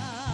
love.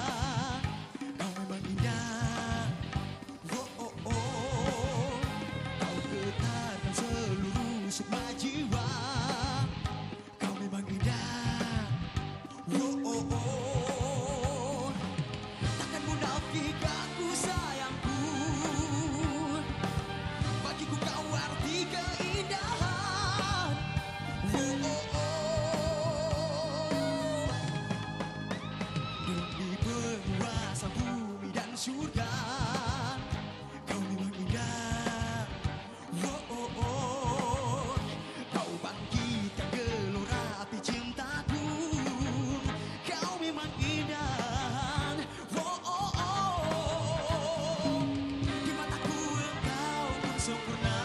coração por nada.